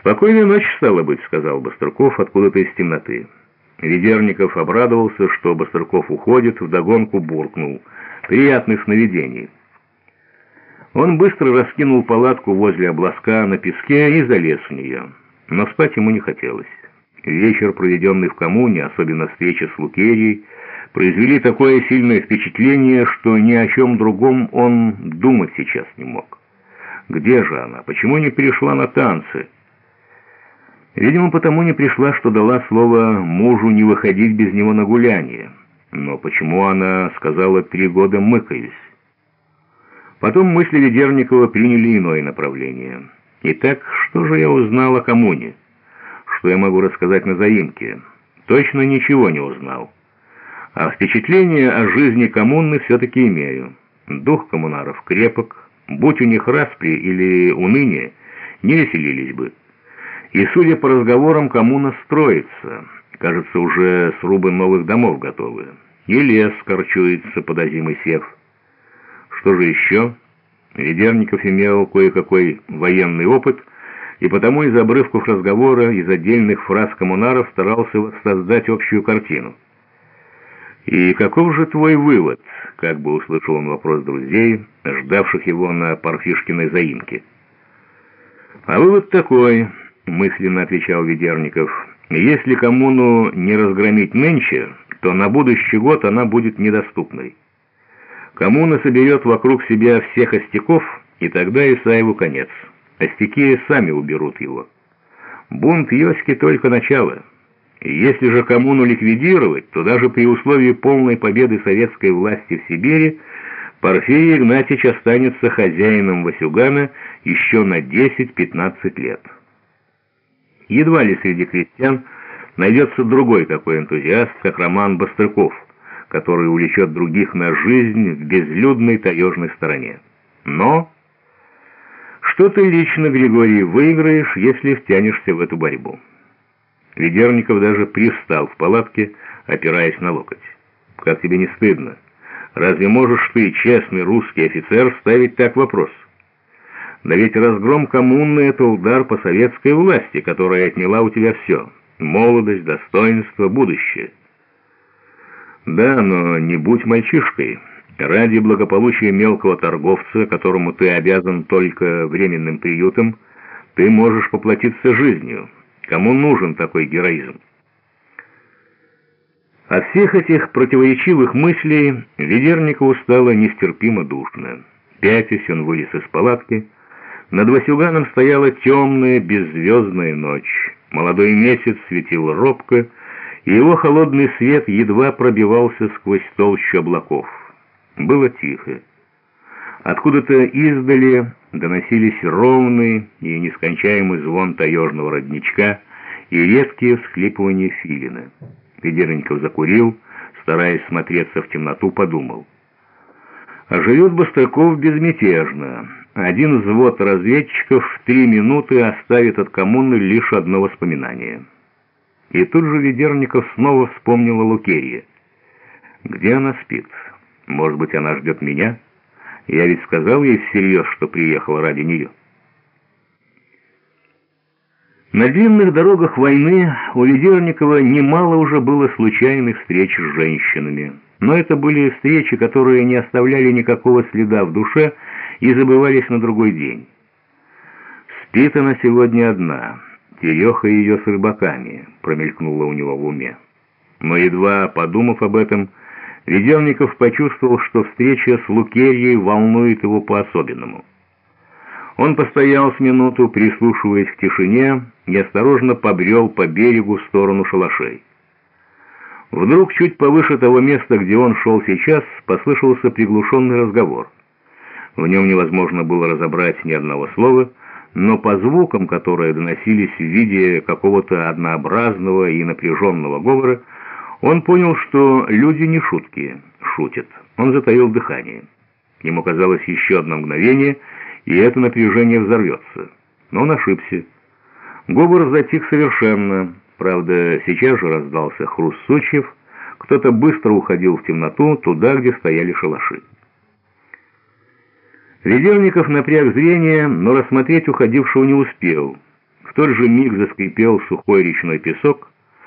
«Спокойной ночи, стало быть», — сказал Бастрыков откуда-то из темноты. Ведерников обрадовался, что Бастрыков уходит, вдогонку буркнул. «Приятных сновидений». Он быстро раскинул палатку возле обласка на песке и залез в нее. Но спать ему не хотелось. Вечер, проведенный в коммуне, особенно встреча с Лукерией, произвели такое сильное впечатление, что ни о чем другом он думать сейчас не мог. Где же она? Почему не перешла на танцы? Видимо, потому не пришла, что дала слово мужу не выходить без него на гуляние. Но почему она сказала «три года мыкаюсь»? Потом мысли Ведерникова приняли иное направление. Итак, что же я узнал о коммуне? Что я могу рассказать на заимке? Точно ничего не узнал. А впечатление о жизни коммуны все-таки имею. Дух коммунаров крепок, будь у них распри или уныние, не веселились бы. И, судя по разговорам, коммуна строится. Кажется, уже срубы новых домов готовы. И лес корчуется под озимый сев. Что же еще? Ведерников имел кое-какой военный опыт, и потому из обрывков разговора, из отдельных фраз коммунаров старался воссоздать общую картину. «И каков же твой вывод?» — как бы услышал он вопрос друзей, ждавших его на Парфишкиной заимке. «А вывод такой», — мысленно отвечал Ведерников, «если коммуну не разгромить нынче, то на будущий год она будет недоступной. Коммуна соберет вокруг себя всех остяков, и тогда Исаеву конец. Остяки сами уберут его. Бунт Йоськи только начало». Если же коммуну ликвидировать, то даже при условии полной победы советской власти в Сибири Порфирий Игнатьевич останется хозяином Васюгана еще на 10-15 лет. Едва ли среди крестьян найдется другой такой энтузиаст, как Роман Бастрыков, который увлечет других на жизнь в безлюдной таежной стороне. Но что ты лично, Григорий, выиграешь, если втянешься в эту борьбу? Ведерников даже привстал в палатке, опираясь на локоть. «Как тебе не стыдно? Разве можешь ты, честный русский офицер, ставить так вопрос? Да ведь разгром коммуны — это удар по советской власти, которая отняла у тебя все — молодость, достоинство, будущее». «Да, но не будь мальчишкой. Ради благополучия мелкого торговца, которому ты обязан только временным приютом, ты можешь поплатиться жизнью». Кому нужен такой героизм? От всех этих противоречивых мыслей Ведерникову стало нестерпимо душно. Пятясь он вылез из палатки. Над Васюганом стояла темная беззвездная ночь. Молодой месяц светил робко, и его холодный свет едва пробивался сквозь толщу облаков. Было тихо. Откуда-то издали доносились ровный и нескончаемый звон таежного родничка и редкие всхлипывания филина. Ведерников закурил, стараясь смотреться в темноту, подумал. А живет Бастрыков безмятежно. Один взвод разведчиков в три минуты оставит от коммуны лишь одно воспоминание. И тут же Ведерников снова вспомнил о Лукерье. Где она спит? Может быть, она ждет меня? Я ведь сказал ей всерьез, что приехал ради нее. На длинных дорогах войны у Ведерникова немало уже было случайных встреч с женщинами. Но это были встречи, которые не оставляли никакого следа в душе и забывались на другой день. «Спит она сегодня одна, Тереха ее с рыбаками», — промелькнуло у него в уме. Но едва подумав об этом, Ведерников почувствовал, что встреча с Лукерьей волнует его по-особенному. Он постоял с минуту, прислушиваясь к тишине, и осторожно побрел по берегу в сторону шалашей. Вдруг, чуть повыше того места, где он шел сейчас, послышался приглушенный разговор. В нем невозможно было разобрать ни одного слова, но по звукам, которые доносились в виде какого-то однообразного и напряженного говора, он понял, что люди не шутки, шутят. Он затаил дыхание. Ему казалось еще одно мгновение, и это напряжение взорвется. Но он ошибся. Говор затих совершенно. Правда, сейчас же раздался хруст сучьев. Кто-то быстро уходил в темноту, туда, где стояли шалаши. Ведерников напряг зрение, но рассмотреть уходившего не успел. В тот же миг заскрипел сухой речной песок,